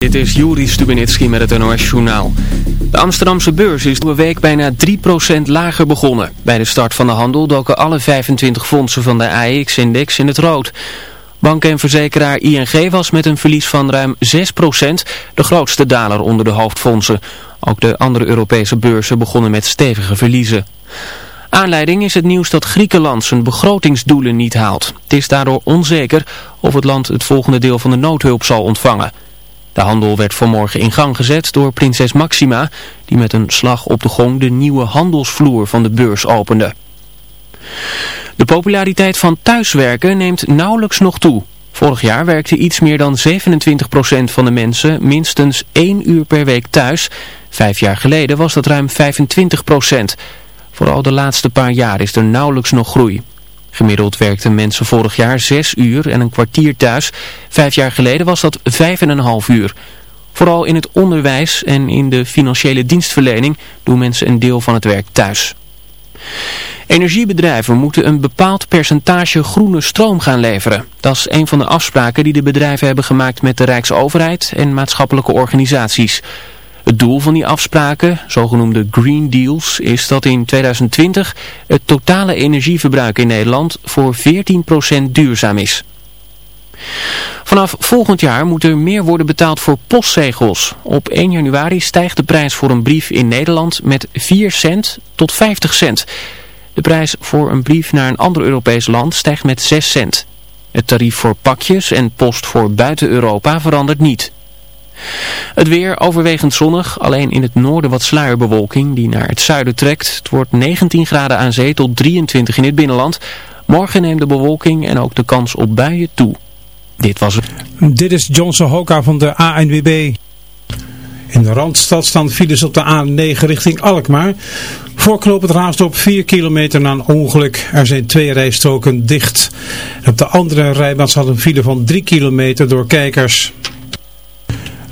Dit is Juri Stubenitski met het NOS-journaal. De Amsterdamse beurs is de week bijna 3% lager begonnen. Bij de start van de handel doken alle 25 fondsen van de AEX-index in het rood. Bank en verzekeraar ING was met een verlies van ruim 6% de grootste daler onder de hoofdfondsen. Ook de andere Europese beurzen begonnen met stevige verliezen. Aanleiding is het nieuws dat Griekenland zijn begrotingsdoelen niet haalt. Het is daardoor onzeker of het land het volgende deel van de noodhulp zal ontvangen. De handel werd vanmorgen in gang gezet door prinses Maxima, die met een slag op de gong de nieuwe handelsvloer van de beurs opende. De populariteit van thuiswerken neemt nauwelijks nog toe. Vorig jaar werkte iets meer dan 27% van de mensen minstens één uur per week thuis. Vijf jaar geleden was dat ruim 25%. Vooral de laatste paar jaar is er nauwelijks nog groei. Gemiddeld werkten mensen vorig jaar 6 uur en een kwartier thuis. Vijf jaar geleden was dat 5,5 uur. Vooral in het onderwijs en in de financiële dienstverlening doen mensen een deel van het werk thuis. Energiebedrijven moeten een bepaald percentage groene stroom gaan leveren. Dat is een van de afspraken die de bedrijven hebben gemaakt met de Rijksoverheid en maatschappelijke organisaties. Het doel van die afspraken, zogenoemde Green Deals, is dat in 2020 het totale energieverbruik in Nederland voor 14% duurzaam is. Vanaf volgend jaar moet er meer worden betaald voor postzegels. Op 1 januari stijgt de prijs voor een brief in Nederland met 4 cent tot 50 cent. De prijs voor een brief naar een ander Europees land stijgt met 6 cent. Het tarief voor pakjes en post voor buiten Europa verandert niet. Het weer overwegend zonnig, alleen in het noorden wat sluierbewolking die naar het zuiden trekt. Het wordt 19 graden aan zee tot 23 in het binnenland. Morgen neemt de bewolking en ook de kans op buien toe. Dit was het. Dit is Johnson Hoka van de ANWB. In de Randstad staan files op de A9 richting Alkmaar. Voorknop het raast op 4 kilometer na een ongeluk. Er zijn twee rijstroken dicht. op de andere rijbaan staat een file van 3 kilometer door kijkers.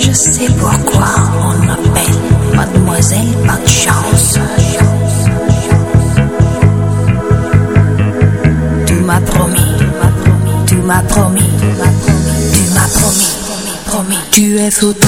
Je sais pourquoi on m'appelle Mademoiselle Pas de chance. Tu m'as promis, tu m'as promis, tu m'as promis. Tu es foutu.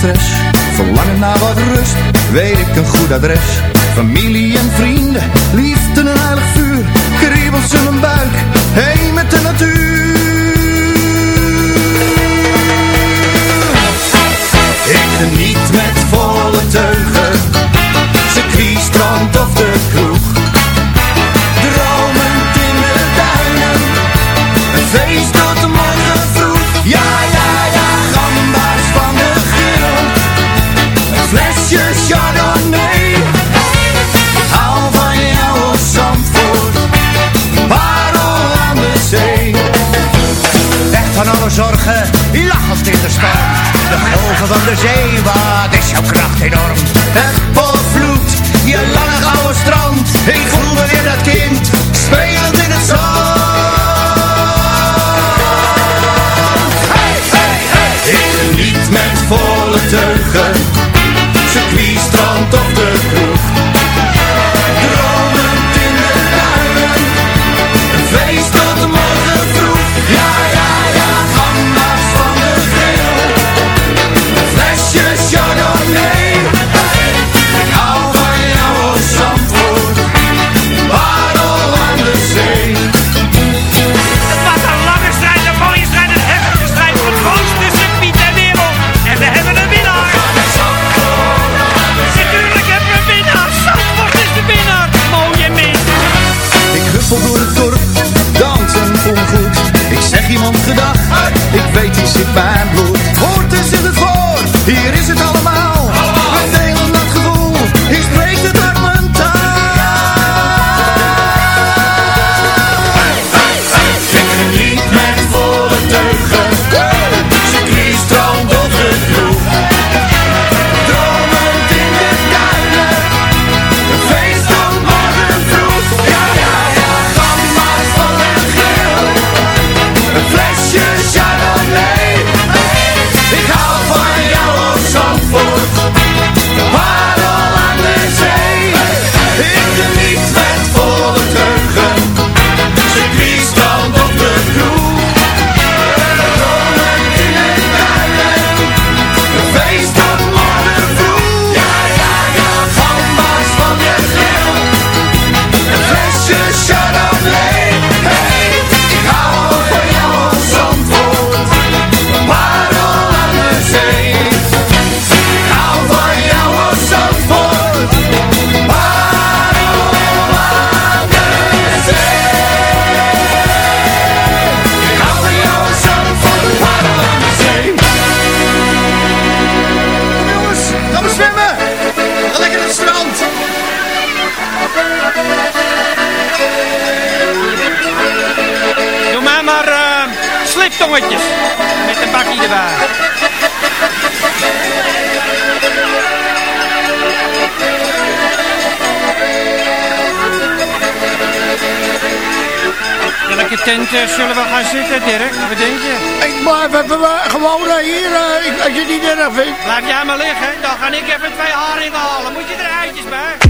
stress. Verlangen naar wat rust Weet ik een goed adres. Familie en vrienden Lief Eh, zullen we gaan zitten, Dirk? Wat denk je? Ik blijf even gewoon eh, hier, eh, als je het niet erg vindt. Blijf jij maar liggen, dan ga ik even twee haringen halen. Moet je er eitjes bij?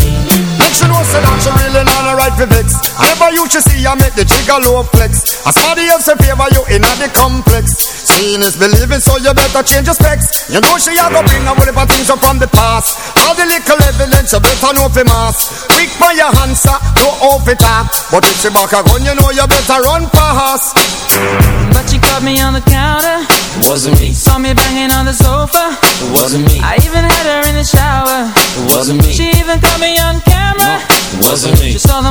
right for vex I never used to see I make the trigger low flex. As somebody else in favor you in the complex. Seeing is believing so you better change your specs. You know she a go bring a whole heap of things up from the past. All the little evidence you better know for mass. Quick by your answer, no off it up. But if she back a gun you know you better run fast. But she caught me on the counter. It wasn't me. Saw me banging on the sofa. It wasn't me. I even had her in the shower. It wasn't me. She even caught me on camera. It wasn't me. She saw the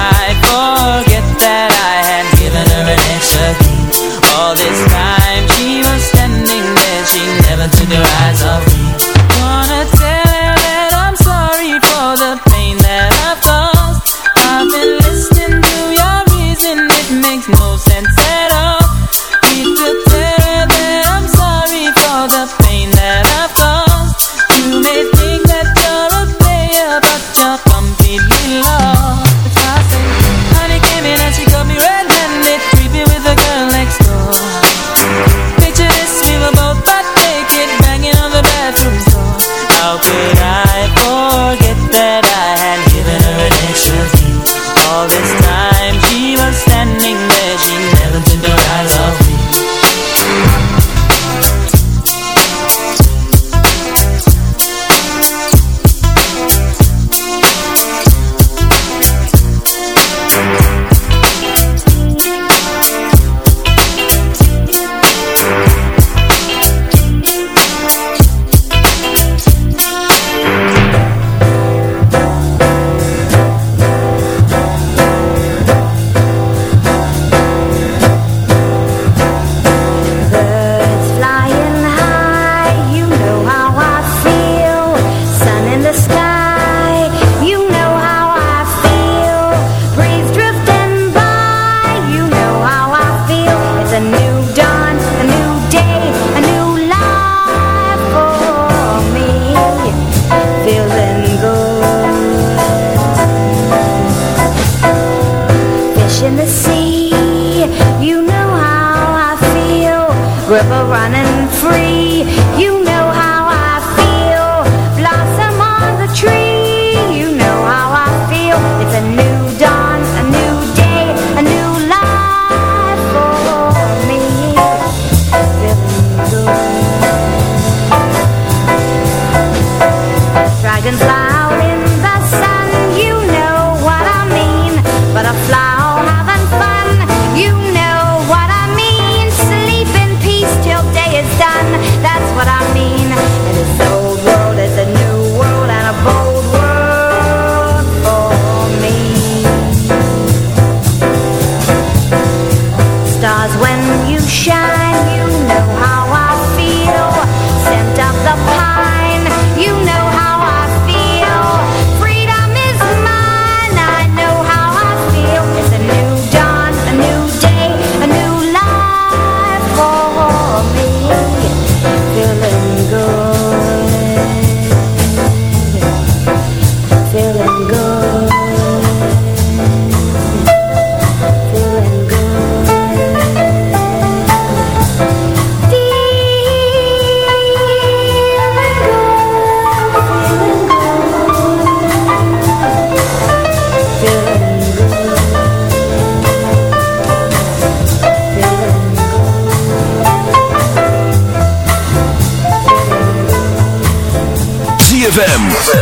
River running free, you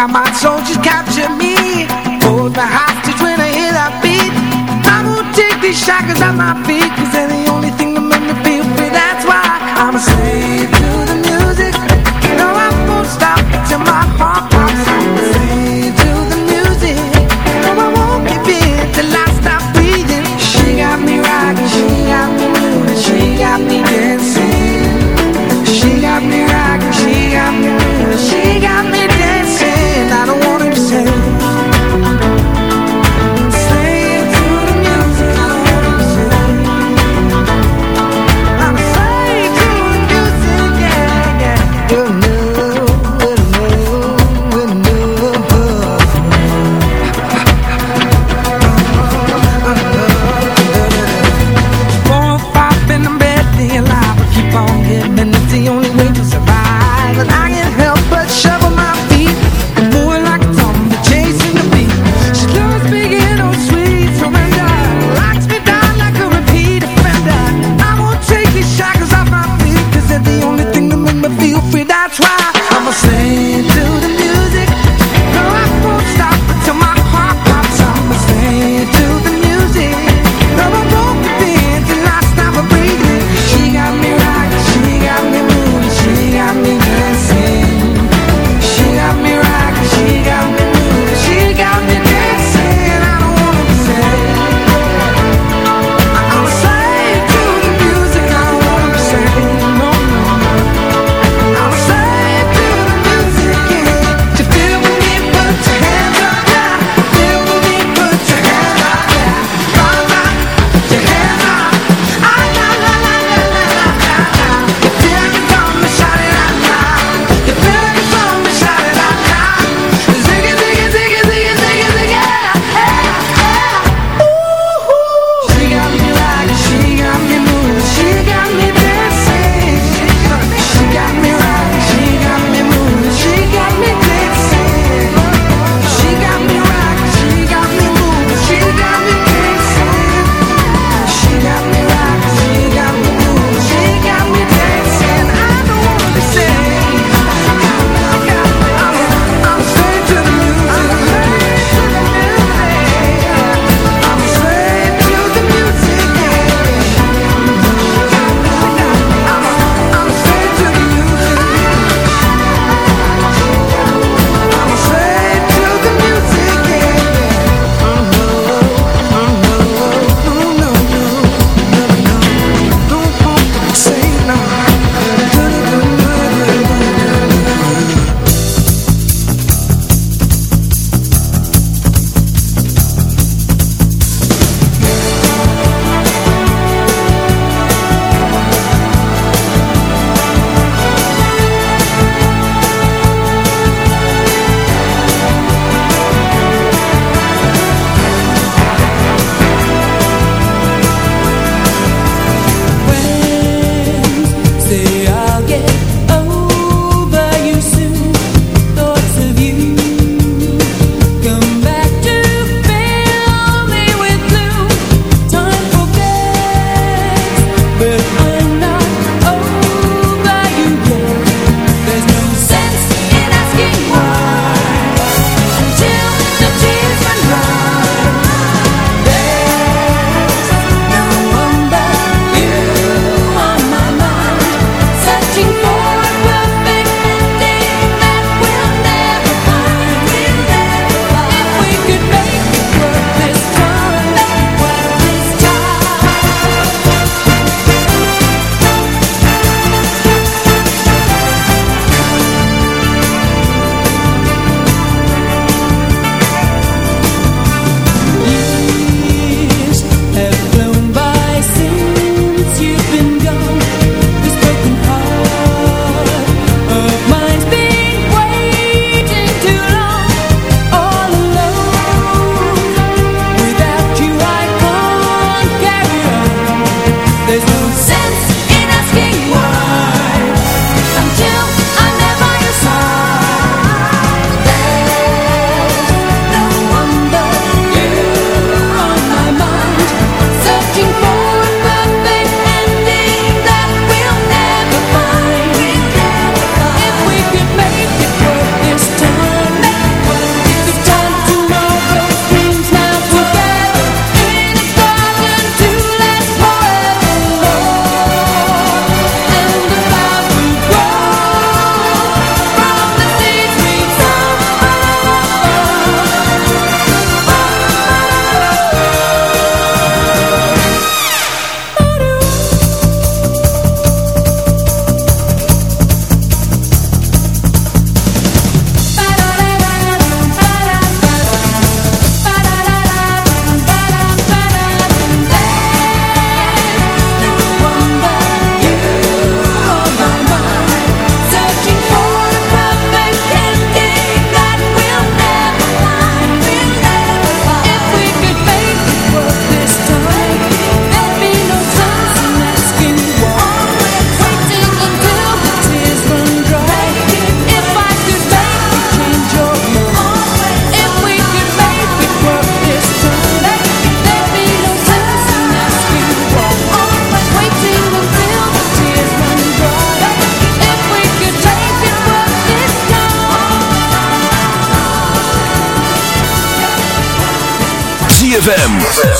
Got my soul,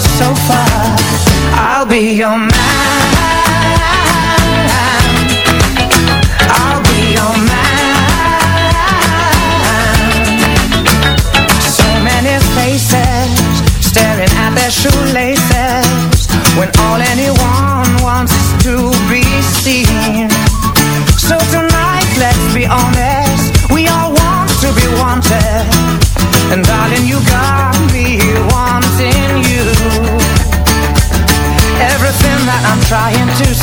so far. I'll be your man. I'll be your man. So many faces Staring at their shoelaces When all anyone wants is to be seen.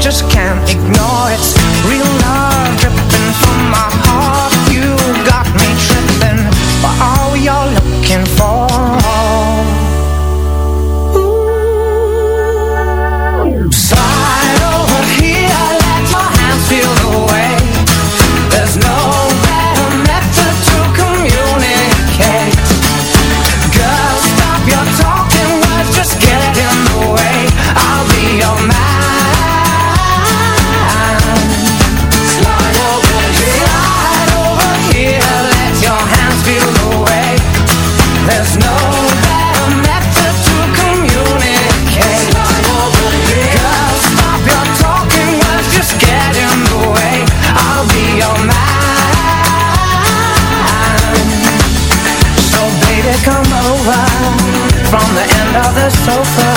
just can't ignore it. Real love. the sofa.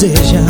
这些